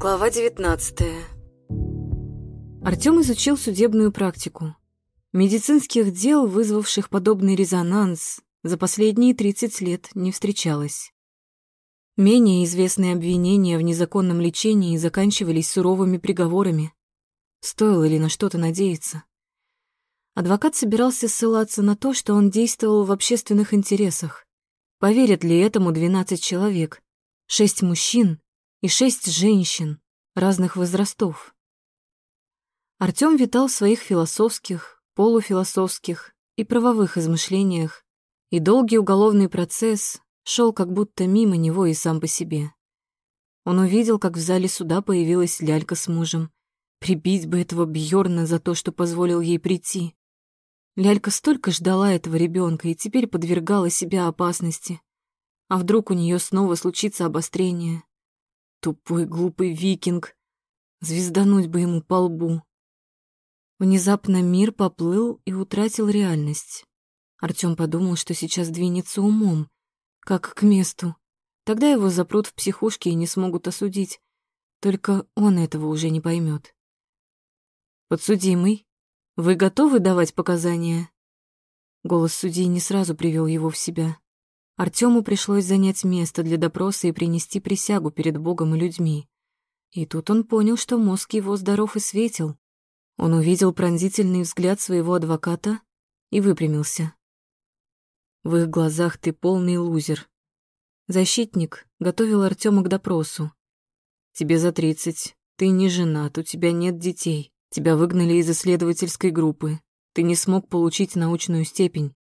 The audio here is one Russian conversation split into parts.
Глава 19 Артём изучил судебную практику. Медицинских дел, вызвавших подобный резонанс, за последние 30 лет не встречалось. Менее известные обвинения в незаконном лечении заканчивались суровыми приговорами. Стоило ли на что-то надеяться? Адвокат собирался ссылаться на то, что он действовал в общественных интересах. Поверят ли этому 12 человек? Шесть мужчин и шесть женщин разных возрастов. Артём витал в своих философских, полуфилософских и правовых измышлениях, и долгий уголовный процесс шел как будто мимо него и сам по себе. Он увидел, как в зале суда появилась лялька с мужем. Прибить бы этого Бьорна за то, что позволил ей прийти. Лялька столько ждала этого ребенка и теперь подвергала себя опасности. А вдруг у нее снова случится обострение? Тупой глупый викинг. Звездануть бы ему по лбу. Внезапно мир поплыл и утратил реальность. Артём подумал, что сейчас двинется умом, как к месту. Тогда его запрут в психушке и не смогут осудить. Только он этого уже не поймет. «Подсудимый, вы готовы давать показания?» Голос судьи не сразу привел его в себя. Артему пришлось занять место для допроса и принести присягу перед Богом и людьми. И тут он понял, что мозг его здоров и светил. Он увидел пронзительный взгляд своего адвоката и выпрямился. В их глазах ты полный лузер. Защитник готовил Артема к допросу. Тебе за тридцать, ты не женат, у тебя нет детей, тебя выгнали из исследовательской группы, ты не смог получить научную степень.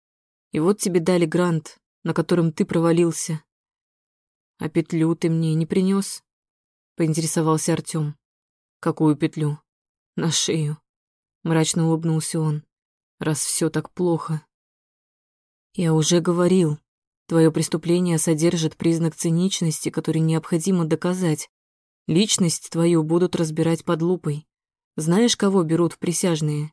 И вот тебе дали грант, на котором ты провалился. А петлю ты мне не принес? Поинтересовался Артём. Какую петлю? На шею. Мрачно улыбнулся он. Раз все так плохо. Я уже говорил, твое преступление содержит признак циничности, который необходимо доказать. Личность твою будут разбирать под лупой. Знаешь, кого берут в присяжные?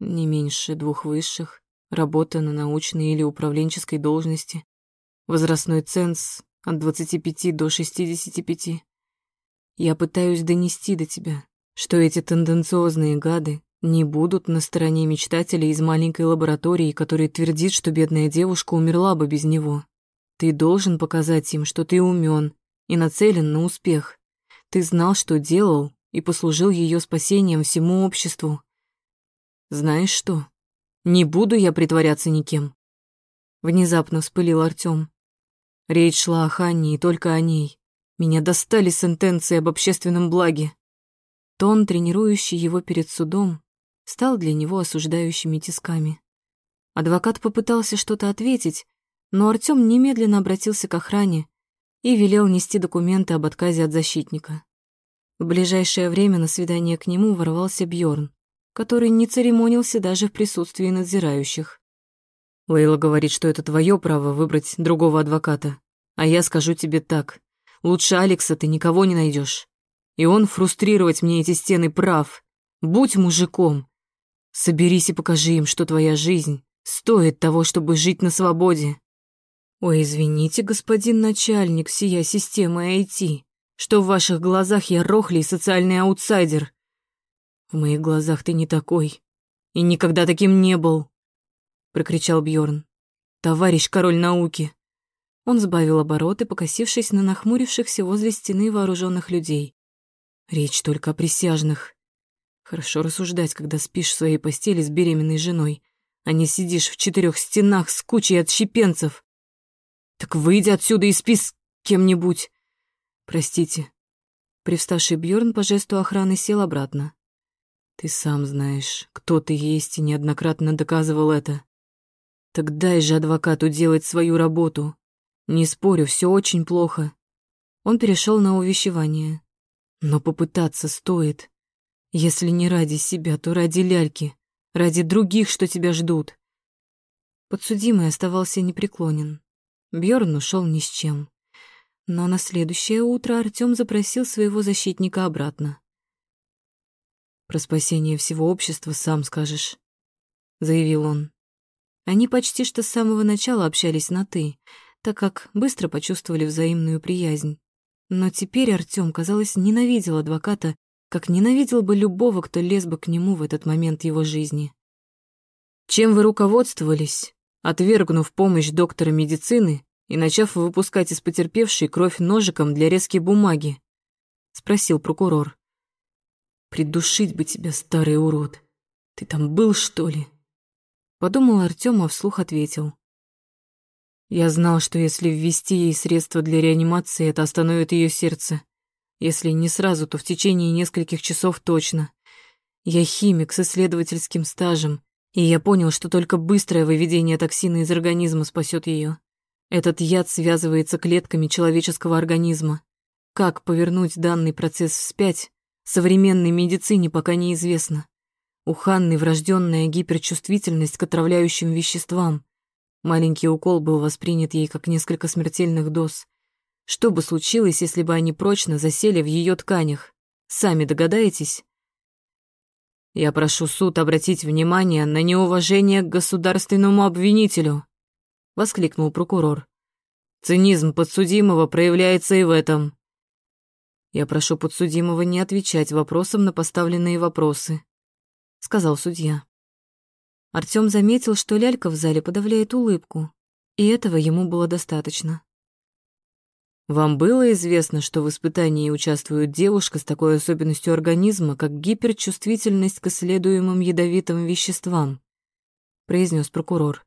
Не меньше двух высших работа на научной или управленческой должности, возрастной ценз от 25 до 65. Я пытаюсь донести до тебя, что эти тенденциозные гады не будут на стороне мечтателей из маленькой лаборатории, который твердит, что бедная девушка умерла бы без него. Ты должен показать им, что ты умен и нацелен на успех. Ты знал, что делал, и послужил ее спасением всему обществу. Знаешь что? Не буду я притворяться никем. Внезапно вспылил Артём. Речь шла о Ханне и только о ней. Меня достали сентенции об общественном благе. Тон, тренирующий его перед судом, стал для него осуждающими тисками. Адвокат попытался что-то ответить, но Артём немедленно обратился к охране и велел нести документы об отказе от защитника. В ближайшее время на свидание к нему ворвался Бьорн который не церемонился даже в присутствии надзирающих. Лейла говорит, что это твое право выбрать другого адвоката. А я скажу тебе так. Лучше Алекса ты никого не найдешь. И он фрустрировать мне эти стены прав. Будь мужиком. Соберись и покажи им, что твоя жизнь стоит того, чтобы жить на свободе. Ой, извините, господин начальник, сия системы IT, что в ваших глазах я рохлей социальный аутсайдер. В моих глазах ты не такой. И никогда таким не был, прокричал Бьорн. Товарищ король науки. Он сбавил обороты, покосившись на нахмурившихся возле стены вооруженных людей. Речь только о присяжных. Хорошо рассуждать, когда спишь в своей постели с беременной женой, а не сидишь в четырех стенах с кучей отщепенцев. Так выйди отсюда и спи с кем-нибудь. Простите. Привставший Бьорн по жесту охраны сел обратно. Ты сам знаешь, кто ты есть и неоднократно доказывал это. Так дай же адвокату делать свою работу. Не спорю, все очень плохо. Он перешел на увещевание. Но попытаться стоит. Если не ради себя, то ради ляльки, ради других, что тебя ждут. Подсудимый оставался непреклонен. Бьорн ушел ни с чем. Но на следующее утро Артём запросил своего защитника обратно. Про спасение всего общества сам скажешь», — заявил он. Они почти что с самого начала общались на «ты», так как быстро почувствовали взаимную приязнь. Но теперь Артём, казалось, ненавидел адвоката, как ненавидел бы любого, кто лез бы к нему в этот момент его жизни. «Чем вы руководствовались, отвергнув помощь доктора медицины и начав выпускать из потерпевшей кровь ножиком для резки бумаги?» — спросил прокурор. «Придушить бы тебя, старый урод! Ты там был, что ли?» Подумал Артём, а вслух ответил. Я знал, что если ввести ей средства для реанимации, это остановит ее сердце. Если не сразу, то в течение нескольких часов точно. Я химик с исследовательским стажем, и я понял, что только быстрое выведение токсина из организма спасет ее. Этот яд связывается клетками человеческого организма. Как повернуть данный процесс вспять, современной медицине пока неизвестно. У Ханны врожденная гиперчувствительность к отравляющим веществам. Маленький укол был воспринят ей как несколько смертельных доз. Что бы случилось, если бы они прочно засели в ее тканях? Сами догадаетесь? Я прошу суд обратить внимание на неуважение к государственному обвинителю, воскликнул прокурор. Цинизм подсудимого проявляется и в этом. Я прошу подсудимого не отвечать вопросом на поставленные вопросы, сказал судья. Артём заметил, что лялька в зале подавляет улыбку, и этого ему было достаточно. Вам было известно, что в испытании участвует девушка с такой особенностью организма, как гиперчувствительность к исследуемым ядовитым веществам? произнес прокурор.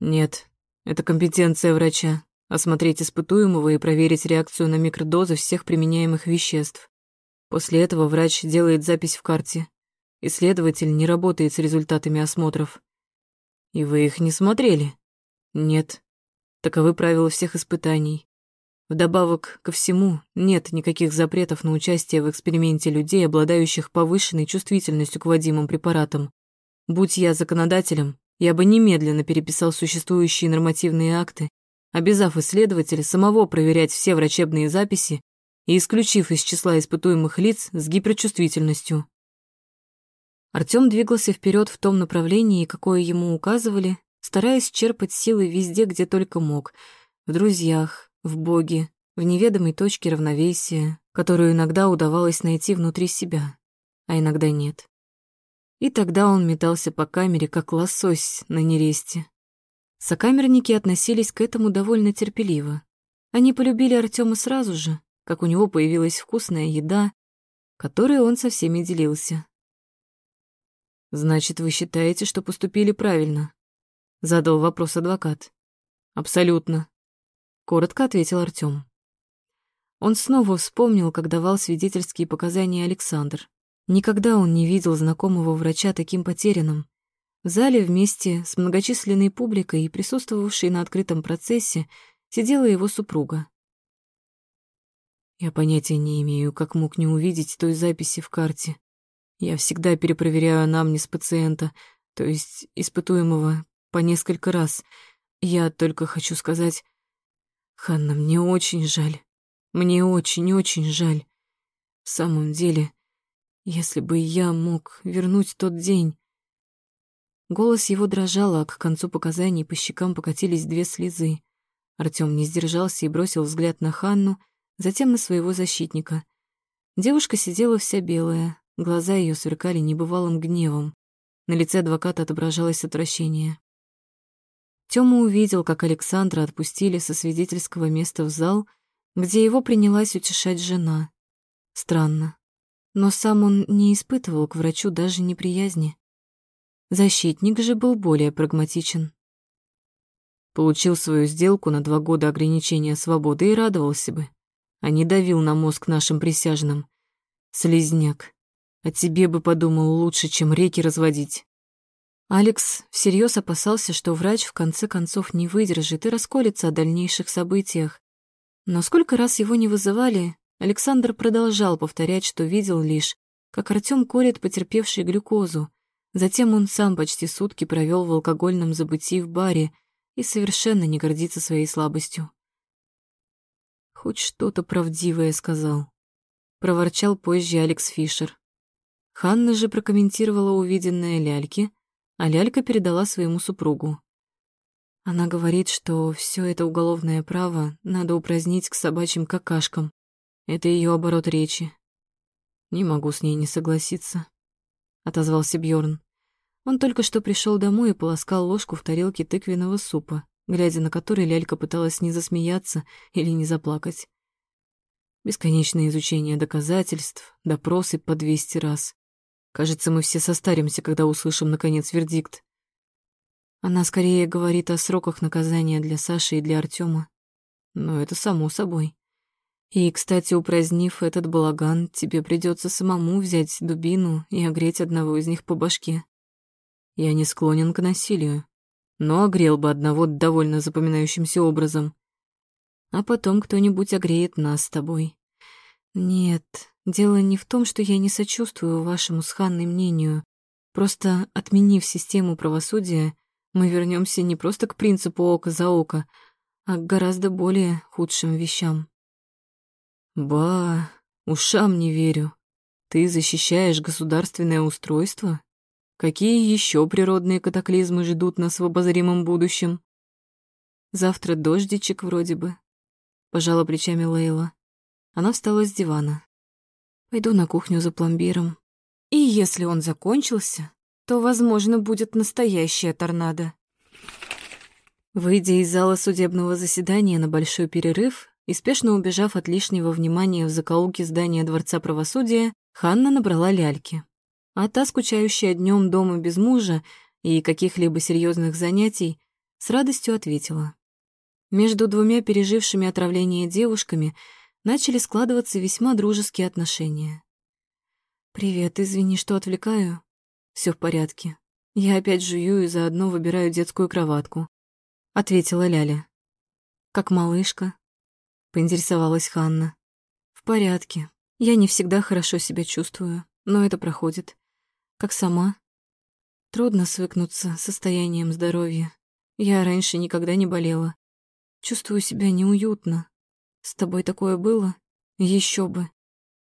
Нет, это компетенция врача осмотреть испытуемого и проверить реакцию на микродозы всех применяемых веществ. После этого врач делает запись в карте Исследователь не работает с результатами осмотров. И вы их не смотрели? Нет. Таковы правила всех испытаний. Вдобавок ко всему, нет никаких запретов на участие в эксперименте людей, обладающих повышенной чувствительностью к вводимым препаратам. Будь я законодателем, я бы немедленно переписал существующие нормативные акты, обязав исследователя самого проверять все врачебные записи и исключив из числа испытуемых лиц с гиперчувствительностью. Артём двигался вперед в том направлении, какое ему указывали, стараясь черпать силы везде, где только мог. В друзьях, в Боге, в неведомой точке равновесия, которую иногда удавалось найти внутри себя, а иногда нет. И тогда он метался по камере, как лосось на нересте. Сокамерники относились к этому довольно терпеливо. Они полюбили Артёма сразу же, как у него появилась вкусная еда, которой он со всеми делился. Значит, вы считаете, что поступили правильно? Задал вопрос адвокат. Абсолютно. Коротко ответил Артём. Он снова вспомнил, как давал свидетельские показания Александр. Никогда он не видел знакомого врача таким потерянным. В зале вместе с многочисленной публикой, присутствовавшей на открытом процессе, сидела его супруга. Я понятия не имею, как мог не увидеть той записи в карте. Я всегда перепроверяю анамнез пациента, то есть испытуемого, по несколько раз. Я только хочу сказать... Ханна, мне очень жаль. Мне очень-очень жаль. В самом деле, если бы я мог вернуть тот день... Голос его дрожал, а к концу показаний по щекам покатились две слезы. Артём не сдержался и бросил взгляд на Ханну, затем на своего защитника. Девушка сидела вся белая, Глаза ее сверкали небывалым гневом. На лице адвоката отображалось отвращение. Тёма увидел, как Александра отпустили со свидетельского места в зал, где его принялась утешать жена. Странно. Но сам он не испытывал к врачу даже неприязни. Защитник же был более прагматичен. Получил свою сделку на два года ограничения свободы и радовался бы, а не давил на мозг нашим присяжным. Слизняк. О тебе бы подумал лучше, чем реки разводить. Алекс всерьез опасался, что врач в конце концов не выдержит и расколется о дальнейших событиях. Но сколько раз его не вызывали, Александр продолжал повторять, что видел лишь, как Артём колет потерпевший глюкозу. Затем он сам почти сутки провел в алкогольном забытии в баре и совершенно не гордится своей слабостью. Хоть что-то правдивое сказал. Проворчал позже Алекс Фишер. Ханна же прокомментировала увиденное Ляльке, а Лялька передала своему супругу. Она говорит, что все это уголовное право надо упразднить к собачьим какашкам. Это ее оборот речи. Не могу с ней не согласиться, отозвался Бьорн. Он только что пришел домой и полоскал ложку в тарелке тыквенного супа, глядя на который лялька пыталась не засмеяться или не заплакать. Бесконечное изучение доказательств, допросы по двести раз. Кажется, мы все состаримся, когда услышим, наконец, вердикт. Она скорее говорит о сроках наказания для Саши и для Артема. Но это само собой. И, кстати, упразднив этот балаган, тебе придется самому взять дубину и огреть одного из них по башке. Я не склонен к насилию, но огрел бы одного довольно запоминающимся образом. А потом кто-нибудь огреет нас с тобой. Нет, дело не в том, что я не сочувствую вашему с Ханной мнению. Просто отменив систему правосудия, мы вернемся не просто к принципу око за око, а к гораздо более худшим вещам. Ба, ушам не верю. Ты защищаешь государственное устройство? Какие еще природные катаклизмы ждут нас в обозримом будущем? Завтра дождичек вроде бы. Пожала плечами Лейла. Она встала с дивана. Пойду на кухню за пломбиром. И если он закончился, то, возможно, будет настоящая торнадо. Выйдя из зала судебного заседания на большой перерыв и спешно убежав от лишнего внимания в закоулке здания Дворца правосудия, Ханна набрала ляльки. А та, скучающая днем дома без мужа и каких-либо серьезных занятий, с радостью ответила. Между двумя пережившими отравление девушками начали складываться весьма дружеские отношения. «Привет, извини, что отвлекаю. Все в порядке. Я опять жую и заодно выбираю детскую кроватку. — ответила Ляля. «Как малышка?» — поинтересовалась Ханна. «В порядке. Я не всегда хорошо себя чувствую, но это проходит. Как сама?» «Трудно свыкнуться с состоянием здоровья. Я раньше никогда не болела. Чувствую себя неуютно. С тобой такое было? Еще бы.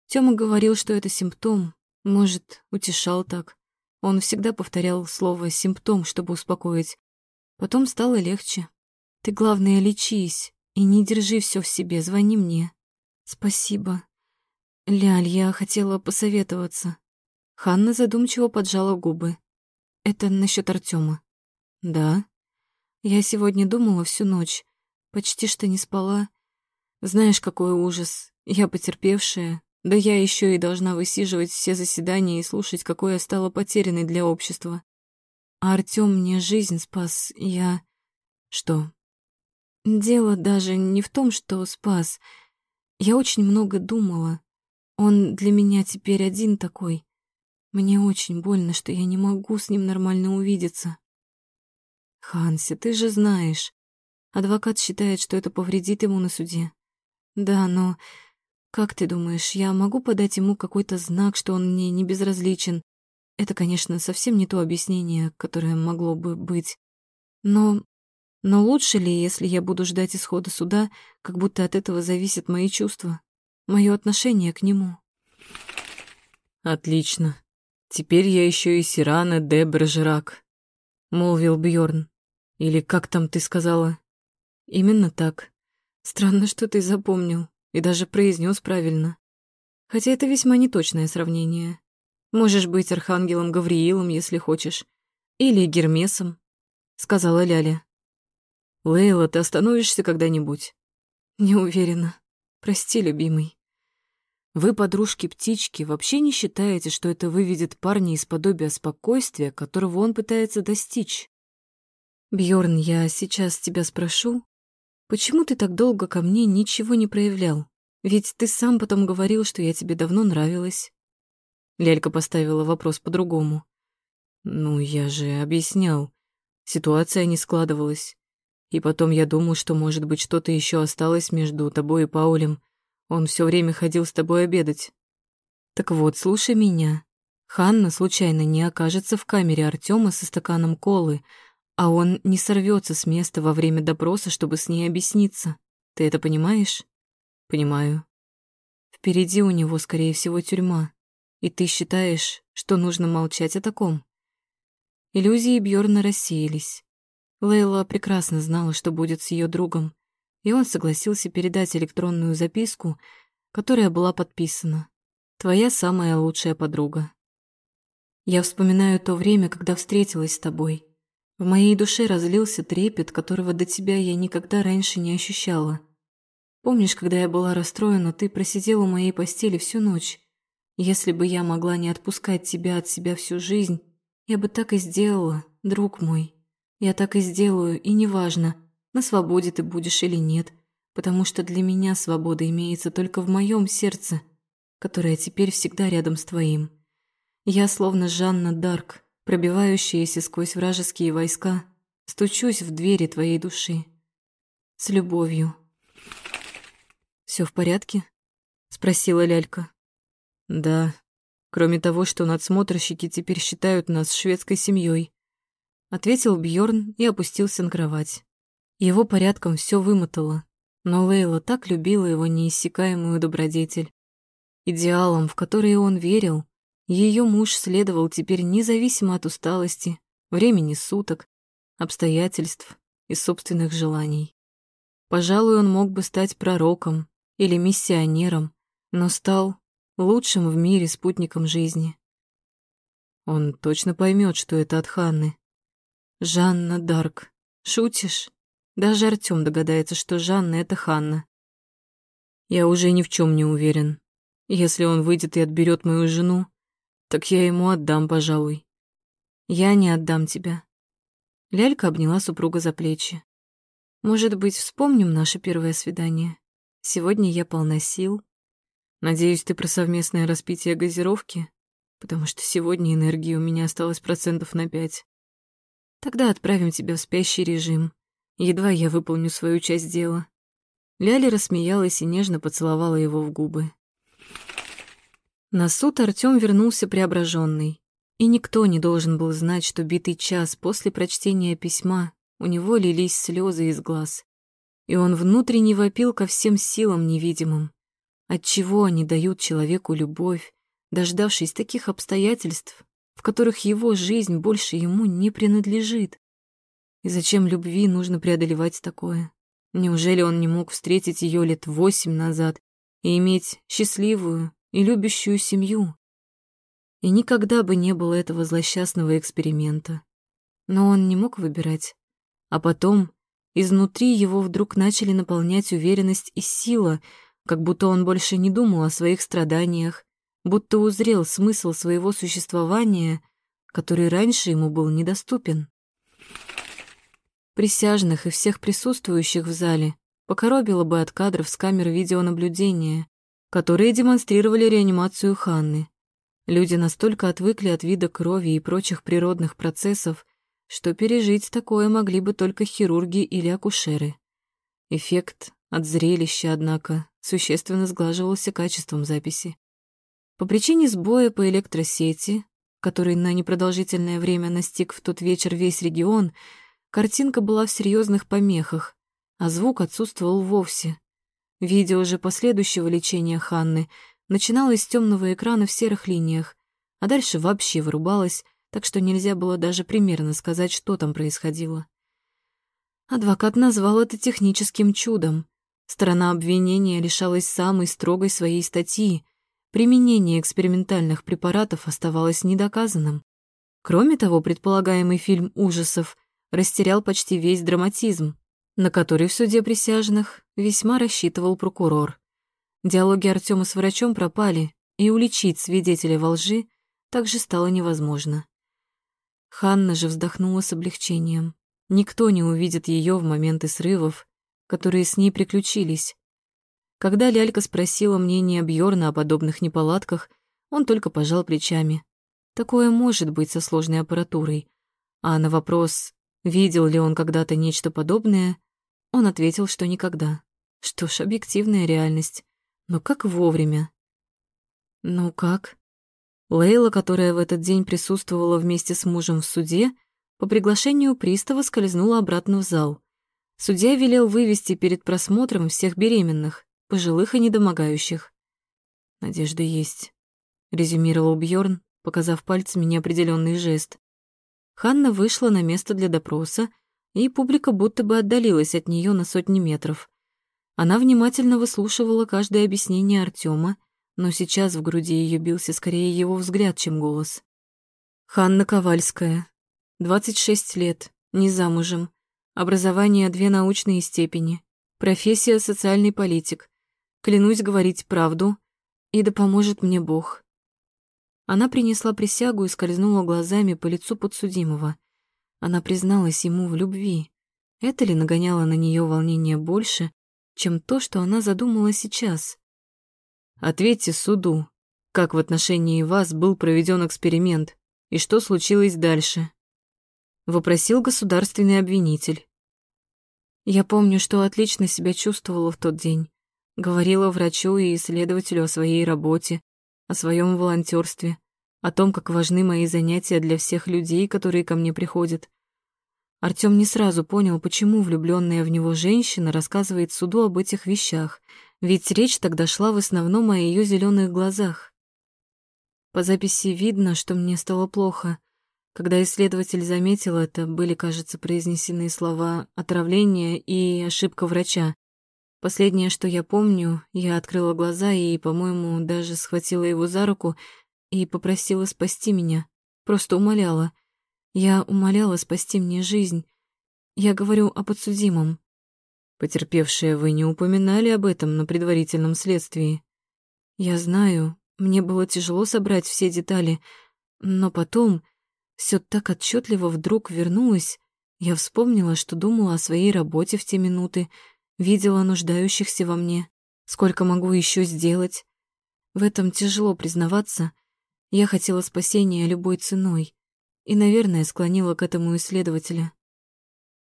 Тёма говорил, что это симптом. Может, утешал так. Он всегда повторял слово «симптом», чтобы успокоить. Потом стало легче. Ты, главное, лечись и не держи все в себе, звони мне. Спасибо. Ляль, я хотела посоветоваться. Ханна задумчиво поджала губы. Это насчет Артема. Да. Я сегодня думала всю ночь. Почти что не спала. Знаешь, какой ужас. Я потерпевшая. Да я еще и должна высиживать все заседания и слушать, какой я стала потерянной для общества. А Артём мне жизнь спас. Я... Что? Дело даже не в том, что спас. Я очень много думала. Он для меня теперь один такой. Мне очень больно, что я не могу с ним нормально увидеться. Ханси, ты же знаешь. Адвокат считает, что это повредит ему на суде. Да, но... Как ты думаешь, я могу подать ему какой-то знак, что он мне не безразличен, это, конечно, совсем не то объяснение, которое могло бы быть. Но... Но лучше ли, если я буду ждать исхода суда, как будто от этого зависят мои чувства, мое отношение к нему? Отлично. Теперь я еще и Сирана де Бержерак, молвил Бьорн. Или как там ты сказала? Именно так. Странно, что ты запомнил и даже произнес правильно. Хотя это весьма неточное сравнение. Можешь быть архангелом Гавриилом, если хочешь. Или Гермесом, — сказала Ляля. Лейла, ты остановишься когда-нибудь? Не уверена. Прости, любимый. Вы, подружки-птички, вообще не считаете, что это выведет парня из подобия спокойствия, которого он пытается достичь? Бьорн, я сейчас тебя спрошу, почему ты так долго ко мне ничего не проявлял? Ведь ты сам потом говорил, что я тебе давно нравилась. Лялька поставила вопрос по-другому. «Ну, я же объяснял. Ситуация не складывалась. И потом я думал, что, может быть, что-то еще осталось между тобой и Паулем. Он все время ходил с тобой обедать. Так вот, слушай меня. Ханна случайно не окажется в камере Артема со стаканом колы, а он не сорвется с места во время допроса, чтобы с ней объясниться. Ты это понимаешь? Понимаю. Впереди у него, скорее всего, тюрьма. И ты считаешь, что нужно молчать о таком? Иллюзии Бьорна рассеялись. Лейла прекрасно знала, что будет с ее другом, и он согласился передать электронную записку, которая была подписана «Твоя самая лучшая подруга». Я вспоминаю то время, когда встретилась с тобой. В моей душе разлился трепет, которого до тебя я никогда раньше не ощущала. Помнишь, когда я была расстроена, ты просидел у моей постели всю ночь? Если бы я могла не отпускать тебя от себя всю жизнь, я бы так и сделала, друг мой. Я так и сделаю, и неважно, на свободе ты будешь или нет, потому что для меня свобода имеется только в моем сердце, которое теперь всегда рядом с твоим. Я словно Жанна Дарк, пробивающаяся сквозь вражеские войска, стучусь в двери твоей души. С любовью. Все в порядке?» — спросила Лялька. «Да, кроме того, что надсмотрщики теперь считают нас шведской семьей, ответил Бьорн и опустился на кровать. Его порядком все вымотало, но Лейла так любила его неиссякаемую добродетель. Идеалом, в который он верил, ее муж следовал теперь независимо от усталости, времени суток, обстоятельств и собственных желаний. Пожалуй, он мог бы стать пророком или миссионером, но стал лучшим в мире спутником жизни. Он точно поймет, что это от Ханны. Жанна Дарк. Шутишь? Даже Артём догадается, что Жанна — это Ханна. Я уже ни в чем не уверен. Если он выйдет и отберет мою жену, так я ему отдам, пожалуй. Я не отдам тебя. Лялька обняла супруга за плечи. Может быть, вспомним наше первое свидание? Сегодня я полна сил. Надеюсь, ты про совместное распитие газировки, потому что сегодня энергии у меня осталось процентов на пять. Тогда отправим тебя в спящий режим. Едва я выполню свою часть дела. Ляля рассмеялась и нежно поцеловала его в губы. На суд Артём вернулся преображенный, и никто не должен был знать, что битый час после прочтения письма у него лились слезы из глаз, и он внутренне вопил ко всем силам невидимым. Отчего они дают человеку любовь, дождавшись таких обстоятельств, в которых его жизнь больше ему не принадлежит? И зачем любви нужно преодолевать такое? Неужели он не мог встретить ее лет восемь назад и иметь счастливую, и любящую семью. И никогда бы не было этого злосчастного эксперимента. Но он не мог выбирать. А потом изнутри его вдруг начали наполнять уверенность и сила, как будто он больше не думал о своих страданиях, будто узрел смысл своего существования, который раньше ему был недоступен. Присяжных и всех присутствующих в зале покоробило бы от кадров с камер видеонаблюдения, которые демонстрировали реанимацию Ханны. Люди настолько отвыкли от вида крови и прочих природных процессов, что пережить такое могли бы только хирурги или акушеры. Эффект от зрелища, однако, существенно сглаживался качеством записи. По причине сбоя по электросети, который на непродолжительное время настиг в тот вечер весь регион, картинка была в серьезных помехах, а звук отсутствовал вовсе. Видео же последующего лечения Ханны начиналось с темного экрана в серых линиях, а дальше вообще вырубалось, так что нельзя было даже примерно сказать, что там происходило. Адвокат назвал это техническим чудом. Сторона обвинения лишалась самой строгой своей статьи. Применение экспериментальных препаратов оставалось недоказанным. Кроме того, предполагаемый фильм ужасов растерял почти весь драматизм на который в суде присяжных весьма рассчитывал прокурор. Диалоги Артема с врачом пропали, и уличить свидетеля во лжи также стало невозможно. Ханна же вздохнула с облегчением. Никто не увидит ее в моменты срывов, которые с ней приключились. Когда Лялька спросила мнение Бьорна о подобных неполадках, он только пожал плечами. Такое может быть со сложной аппаратурой. А на вопрос, видел ли он когда-то нечто подобное, он ответил, что никогда. Что ж, объективная реальность. Но как вовремя. Ну как? Лейла, которая в этот день присутствовала вместе с мужем в суде, по приглашению пристава скользнула обратно в зал. Судья велел вывести перед просмотром всех беременных, пожилых и недомогающих. «Надежда есть», — резюмировал Бьорн, показав пальцами неопределенный жест. Ханна вышла на место для допроса, и публика будто бы отдалилась от нее на сотни метров. Она внимательно выслушивала каждое объяснение Артема, но сейчас в груди ее бился скорее его взгляд, чем голос. Ханна Ковальская, 26 лет, не замужем, образование две научные степени, профессия социальный политик. Клянусь говорить правду, и да поможет мне Бог. Она принесла присягу и скользнула глазами по лицу подсудимого. Она призналась ему в любви. Это ли нагоняло на нее волнение больше, чем то, что она задумала сейчас? Ответьте суду, как в отношении вас был проведен эксперимент и что случилось дальше? Вопросил государственный обвинитель. Я помню, что отлично себя чувствовала в тот день. Говорила врачу и исследователю о своей работе, о своем волонтерстве, о том, как важны мои занятия для всех людей, которые ко мне приходят. Артём не сразу понял, почему влюбленная в него женщина рассказывает суду об этих вещах, ведь речь тогда шла в основном о ее зеленых глазах. По записи видно, что мне стало плохо. Когда исследователь заметил это, были, кажется, произнесены слова «отравление» и «ошибка врача». Последнее, что я помню, я открыла глаза и, по-моему, даже схватила его за руку и попросила спасти меня. Просто умоляла. Я умоляла спасти мне жизнь. Я говорю о подсудимом. Потерпевшие, вы не упоминали об этом на предварительном следствии. Я знаю, мне было тяжело собрать все детали, но потом все так отчетливо вдруг вернулось. Я вспомнила, что думала о своей работе в те минуты, видела нуждающихся во мне, сколько могу еще сделать. В этом тяжело признаваться. Я хотела спасения любой ценой и, наверное, склонила к этому исследователя.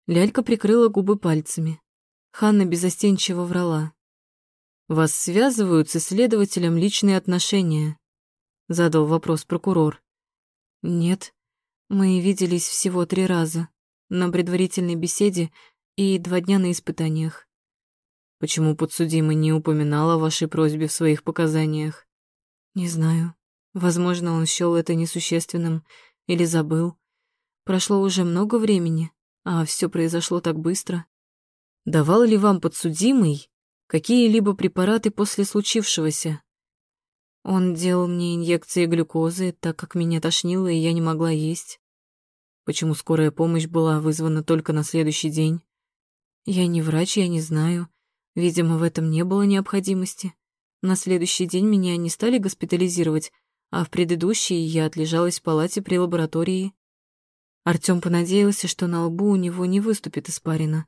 Лялька прикрыла губы пальцами. Ханна безостенчиво врала. «Вас связывают с исследователем личные отношения?» — задал вопрос прокурор. «Нет, мы виделись всего три раза, на предварительной беседе и два дня на испытаниях. Почему подсудимый не упоминал о вашей просьбе в своих показаниях? Не знаю. Возможно, он счёл это несущественным или забыл. Прошло уже много времени, а все произошло так быстро. Давал ли вам подсудимый какие-либо препараты после случившегося? Он делал мне инъекции глюкозы, так как меня тошнило, и я не могла есть. Почему скорая помощь была вызвана только на следующий день? Я не врач, я не знаю. Видимо, в этом не было необходимости. На следующий день меня не стали госпитализировать, а в предыдущий я отлежалась в палате при лаборатории. Артём понадеялся, что на лбу у него не выступит испарина.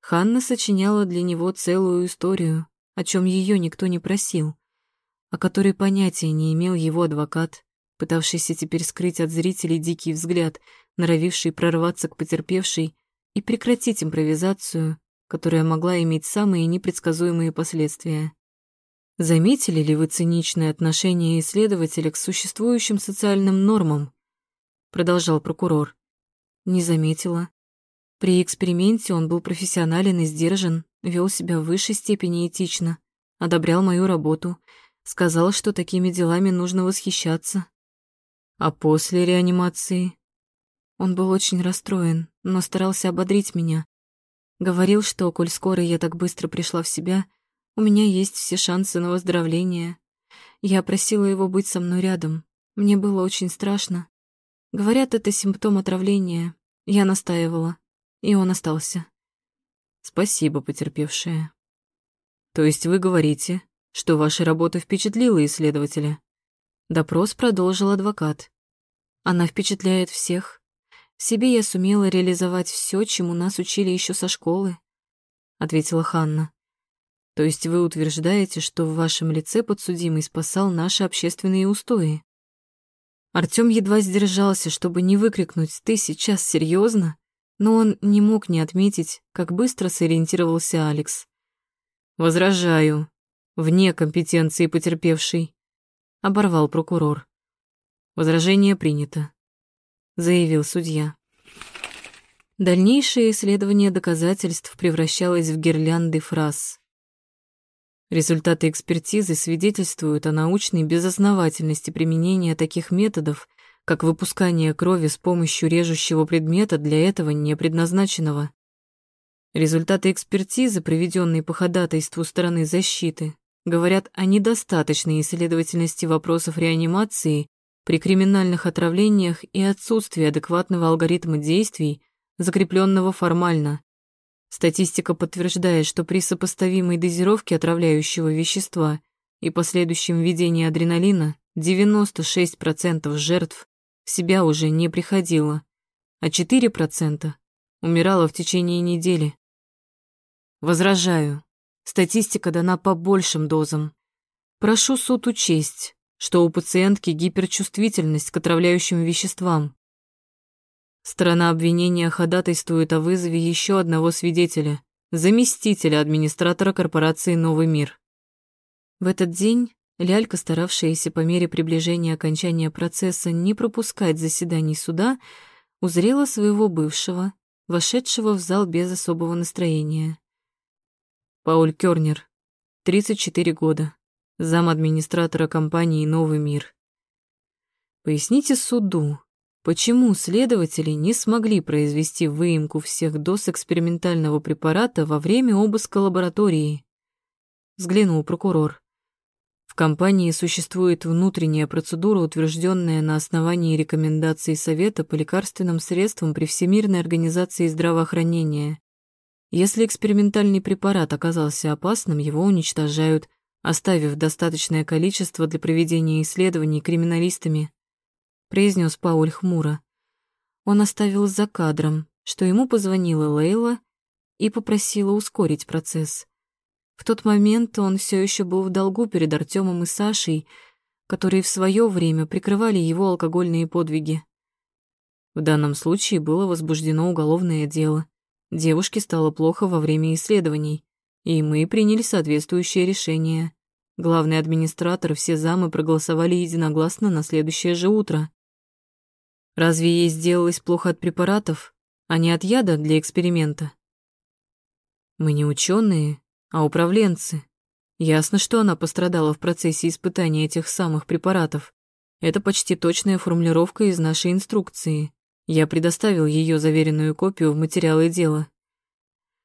Ханна сочиняла для него целую историю, о чем ее никто не просил, о которой понятия не имел его адвокат, пытавшийся теперь скрыть от зрителей дикий взгляд, норовивший прорваться к потерпевшей и прекратить импровизацию, которая могла иметь самые непредсказуемые последствия. Заметили ли вы циничное отношение исследователя к существующим социальным нормам? Продолжал прокурор. Не заметила. При эксперименте он был профессионален и сдержан, вел себя в высшей степени этично, одобрял мою работу, сказал, что такими делами нужно восхищаться. А после реанимации? Он был очень расстроен, но старался ободрить меня. Говорил, что, коль скоро я так быстро пришла в себя, у меня есть все шансы на выздоровление. Я просила его быть со мной рядом. Мне было очень страшно. Говорят, это симптом отравления. Я настаивала и он остался. Спасибо, потерпевшая. То есть вы говорите, что ваша работа впечатлила исследователя? Допрос продолжил адвокат. Она впечатляет всех. В себе я сумела реализовать все, чему нас учили еще со школы, ответила Ханна. То есть вы утверждаете, что в вашем лице подсудимый спасал наши общественные устои? Артём едва сдержался, чтобы не выкрикнуть «Ты сейчас серьезно? но он не мог не отметить, как быстро сориентировался Алекс. «Возражаю. Вне компетенции потерпевшей», — оборвал прокурор. «Возражение принято», — заявил судья. Дальнейшее исследование доказательств превращалось в гирлянды фраз. Результаты экспертизы свидетельствуют о научной безосновательности применения таких методов как выпускание крови с помощью режущего предмета для этого не предназначенного. Результаты экспертизы, проведенной по ходатайству стороны защиты, говорят о недостаточной исследовательности вопросов реанимации при криминальных отравлениях и отсутствии адекватного алгоритма действий, закрепленного формально. Статистика подтверждает, что при сопоставимой дозировке отравляющего вещества и последующем введении адреналина 96% жертв в себя уже не приходило, а 4% умирало в течение недели. Возражаю. Статистика дана по большим дозам. Прошу суд учесть, что у пациентки гиперчувствительность к отравляющим веществам. Сторона обвинения ходатайствует о вызове еще одного свидетеля, заместителя администратора корпорации «Новый мир». В этот день Лялька, старавшаяся по мере приближения окончания процесса не пропускать заседаний суда, узрела своего бывшего, вошедшего в зал без особого настроения. Пауль Кёрнер, 34 года, зам администратора компании «Новый мир». Поясните суду, почему следователи не смогли произвести выемку всех доз экспериментального препарата во время обыска лаборатории? Взглянул прокурор. В компании существует внутренняя процедура, утвержденная на основании рекомендаций Совета по лекарственным средствам при Всемирной организации здравоохранения. Если экспериментальный препарат оказался опасным, его уничтожают, оставив достаточное количество для проведения исследований криминалистами, произнес Пауль хмуро. Он оставил за кадром, что ему позвонила Лейла и попросила ускорить процесс. В тот момент он все еще был в долгу перед Артемом и Сашей, которые в свое время прикрывали его алкогольные подвиги. В данном случае было возбуждено уголовное дело. Девушке стало плохо во время исследований, и мы приняли соответствующее решение. Главный администратор, все замы проголосовали единогласно на следующее же утро. Разве ей сделалось плохо от препаратов, а не от яда для эксперимента? Мы не ученые, а управленцы. Ясно, что она пострадала в процессе испытания этих самых препаратов. Это почти точная формулировка из нашей инструкции. Я предоставил ее заверенную копию в материалы дела.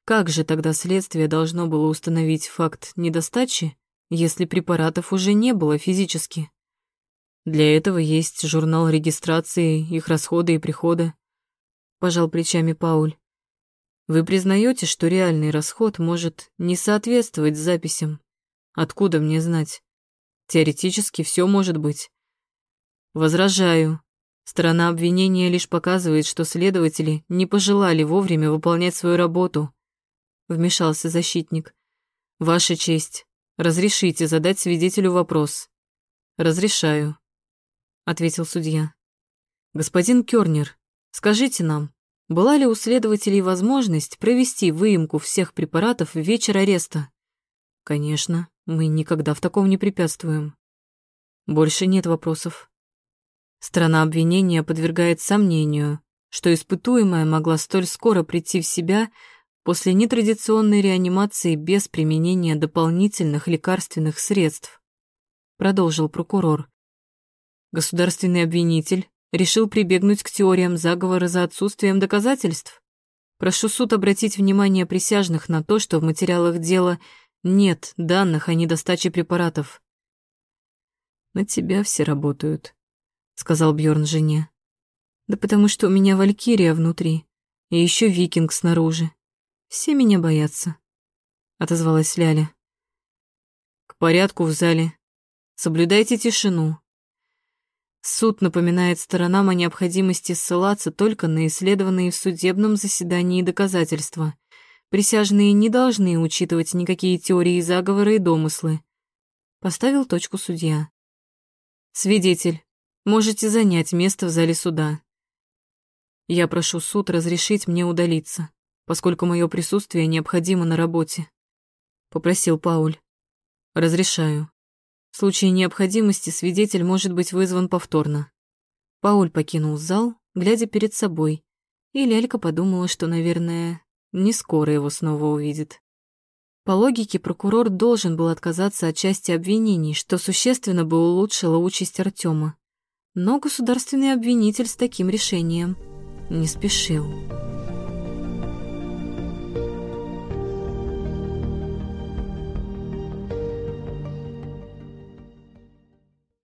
Как же тогда следствие должно было установить факт недостачи, если препаратов уже не было физически? Для этого есть журнал регистрации, их расхода и прихода. Пожал плечами Пауль. Вы признаете, что реальный расход может не соответствовать записям? Откуда мне знать? Теоретически все может быть. Возражаю. Сторона обвинения лишь показывает, что следователи не пожелали вовремя выполнять свою работу. Вмешался защитник. Ваша честь, разрешите задать свидетелю вопрос. Разрешаю, ответил судья. Господин Кёрнер, скажите нам, была ли у следователей возможность провести выемку всех препаратов в вечер ареста? Конечно, мы никогда в таком не препятствуем. Больше нет вопросов. Сторона обвинения подвергает сомнению, что испытуемая могла столь скоро прийти в себя после нетрадиционной реанимации без применения дополнительных лекарственных средств. Продолжил прокурор. Государственный обвинитель решил прибегнуть к теориям заговора за отсутствием доказательств. Прошу суд обратить внимание присяжных на то, что в материалах дела нет данных о недостаче препаратов. На тебя все работают, сказал Бьорн жене. Да потому что у меня валькирия внутри, и еще викинг снаружи. Все меня боятся, отозвалась Ляля. К порядку в зале. Соблюдайте тишину. Суд напоминает сторонам о необходимости ссылаться только на исследованные в судебном заседании доказательства. Присяжные не должны учитывать никакие теории заговора и домыслы. Поставил точку судья. Свидетель, Можете занять место в зале суда. Я прошу суд разрешить мне удалиться, поскольку мое присутствие необходимо на работе. Попросил Пауль. Разрешаю. В случае необходимости свидетель может быть вызван повторно. Пауль покинул зал, глядя перед собой, и Лялька подумала, что, наверное, не скоро его снова увидит. По логике, прокурор должен был отказаться от части обвинений, что существенно бы улучшило участь Артема. Но государственный обвинитель с таким решением не спешил.